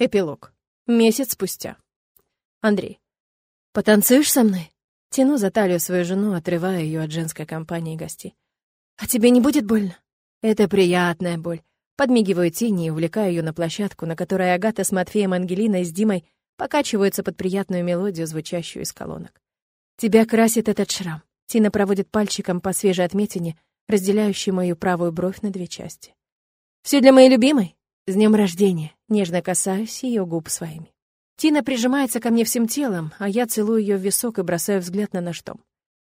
Эпилог. Месяц спустя. Андрей. «Потанцуешь со мной?» Тяну за талию свою жену, отрывая ее от женской компании гостей. «А тебе не будет больно?» «Это приятная боль». Подмигиваю тени и увлекаю ее на площадку, на которой Агата с Матфеем, Ангелиной и с Димой покачиваются под приятную мелодию, звучащую из колонок. «Тебя красит этот шрам». Тина проводит пальчиком по свежей отметине, разделяющей мою правую бровь на две части. «Все для моей любимой?» «С днем рождения!» Нежно касаюсь ее губ своими. Тина прижимается ко мне всем телом, а я целую ее в висок и бросаю взгляд на наш дом.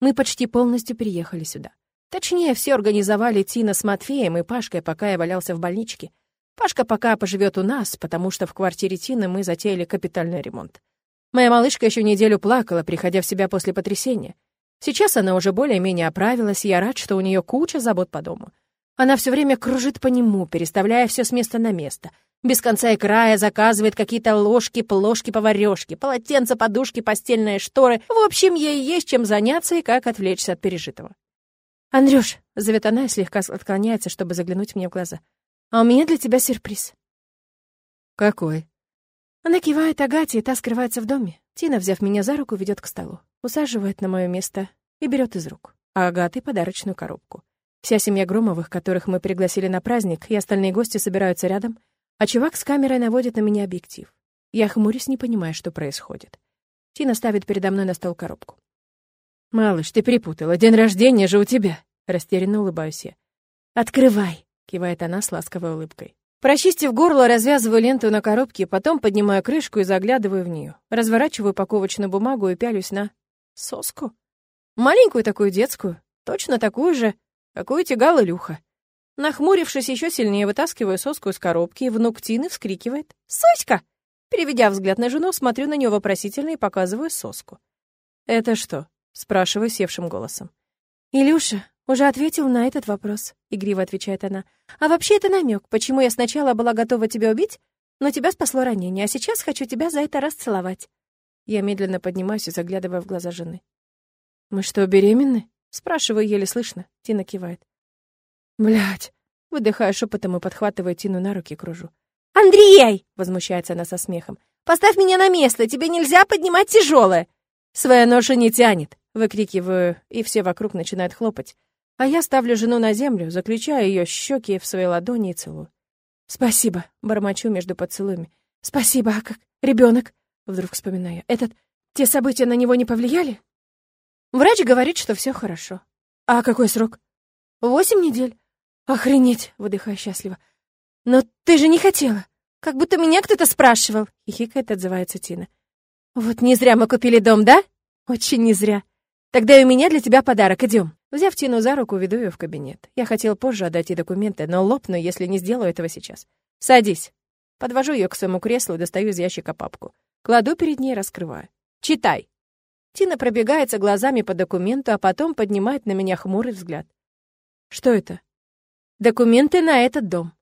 Мы почти полностью переехали сюда. Точнее, все организовали Тина с Матфеем и Пашкой, пока я валялся в больничке. Пашка пока поживет у нас, потому что в квартире Тины мы затеяли капитальный ремонт. Моя малышка еще неделю плакала, приходя в себя после потрясения. Сейчас она уже более-менее оправилась, и я рад, что у нее куча забот по дому. Она все время кружит по нему, переставляя все с места на место. Без конца и края заказывает какие-то ложки, плошки, поварёшки, полотенца, подушки, постельные шторы. В общем, ей есть чем заняться и как отвлечься от пережитого. «Андрюш», — зовет она и слегка отклоняется, чтобы заглянуть мне в глаза, «а у меня для тебя сюрприз». «Какой?» Она кивает Агате, и та скрывается в доме. Тина, взяв меня за руку, ведет к столу, усаживает на мое место и берет из рук. А Агаты подарочную коробку. Вся семья Громовых, которых мы пригласили на праздник, и остальные гости собираются рядом, а чувак с камерой наводит на меня объектив. Я хмурюсь, не понимая, что происходит. Тина ставит передо мной на стол коробку. «Малыш, ты перепутала. День рождения же у тебя!» Растерянно улыбаюсь я. «Открывай!» — кивает она с ласковой улыбкой. Прочистив горло, развязываю ленту на коробке, потом поднимаю крышку и заглядываю в нее. Разворачиваю упаковочную бумагу и пялюсь на... соску. Маленькую такую детскую, точно такую же, Какую тягал Илюха. Нахмурившись еще сильнее, вытаскиваю соску из коробки, и внук Тины вскрикивает «Соська!». Переведя взгляд на жену, смотрю на нее вопросительно и показываю соску. «Это что?» — спрашиваю севшим голосом. «Илюша уже ответил на этот вопрос», — игриво отвечает она. «А вообще это намек, почему я сначала была готова тебя убить, но тебя спасло ранение, а сейчас хочу тебя за это расцеловать». Я медленно поднимаюсь и заглядываю в глаза жены. «Мы что, беременны?» Спрашиваю еле слышно. Тина кивает. Блять. Выдыхаю шепотом и подхватываю Тину на руки, кружу. «Андрей!» — возмущается она со смехом. «Поставь меня на место, тебе нельзя поднимать тяжелое!» «Своя ноша не тянет!» — выкрикиваю, и все вокруг начинают хлопать. А я ставлю жену на землю, заключаю ее щеки в свои ладони и целую. «Спасибо!» — бормочу между поцелуями. «Спасибо, а как ребенок?» — вдруг вспоминаю. «Этот... Те события на него не повлияли?» Врач говорит, что все хорошо. А какой срок? Восемь недель. Охренеть, выдыхаю счастливо. Но ты же не хотела. Как будто меня кто-то спрашивал. Хихикает, отзывается Тина. Вот не зря мы купили дом, да? Очень не зря. Тогда и у меня для тебя подарок, идем. Взяв Тину за руку, веду ее в кабинет. Я хотел позже отдать ей документы, но лопну, если не сделаю этого сейчас. Садись. Подвожу ее к своему креслу и достаю из ящика папку. Кладу перед ней, раскрываю. Читай. Тина пробегается глазами по документу, а потом поднимает на меня хмурый взгляд. Что это? Документы на этот дом.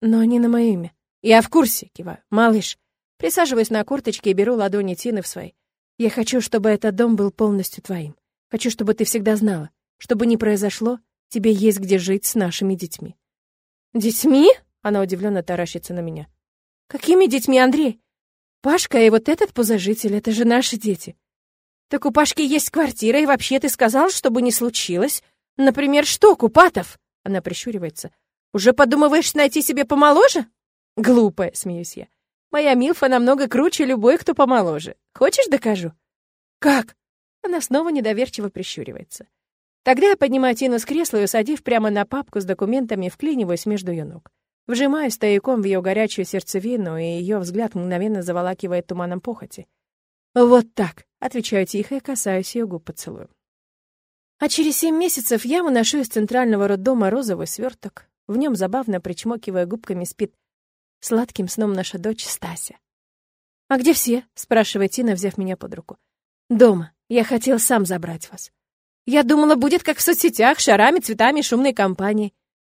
Но не на мое имя. Я в курсе, киваю. Малыш. Присаживаюсь на курточке и беру ладони Тины в свои. Я хочу, чтобы этот дом был полностью твоим. Хочу, чтобы ты всегда знала, чтобы не произошло, тебе есть где жить с нашими детьми. Детьми? Она удивленно таращится на меня. Какими детьми, Андрей? Пашка и вот этот пузожитель — это же наши дети. «Так у Пашки есть квартира, и вообще ты сказал, чтобы не случилось. Например, что, Купатов?» Она прищуривается. «Уже подумываешь найти себе помоложе?» «Глупая», — смеюсь я. «Моя Милфа намного круче любой, кто помоложе. Хочешь, докажу?» «Как?» Она снова недоверчиво прищуривается. Тогда я поднимаю Тину с кресла и, усадив прямо на папку с документами, вклиниваюсь между ее ног. Вжимаю стояком в ее горячую сердцевину, и ее взгляд мгновенно заволакивает туманом похоти. «Вот так», — отвечаю тихо и касаюсь ее губ поцелуем. А через семь месяцев я выношу из центрального роддома розовый сверток. В нем, забавно причмокивая губками, спит сладким сном наша дочь Стася. «А где все?» — спрашивает Тина, взяв меня под руку. «Дома. Я хотел сам забрать вас. Я думала, будет как в соцсетях, шарами, цветами, шумной компанией.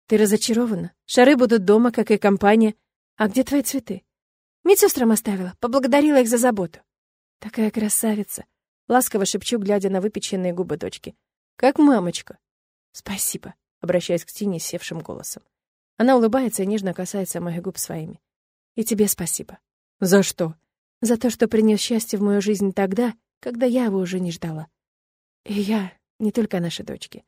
Ты разочарована. Шары будут дома, как и компания. А где твои цветы? Медсестрам оставила, поблагодарила их за заботу. Такая красавица. Ласково шепчу, глядя на выпеченные губы дочки. Как мамочка. Спасибо, обращаясь к Тине севшим голосом. Она улыбается и нежно касается моих губ своими. И тебе спасибо. За что? За то, что принес счастье в мою жизнь тогда, когда я его уже не ждала. И я, не только наши дочки.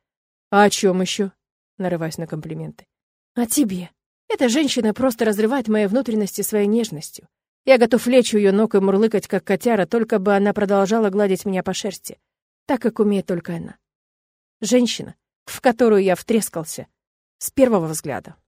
А о чем еще? Нарываюсь на комплименты. О тебе. Эта женщина просто разрывает мои внутренности своей нежностью. Я готов лечь у ее ног и мурлыкать, как котяра, только бы она продолжала гладить меня по шерсти, так как умеет только она. Женщина, в которую я втрескался с первого взгляда.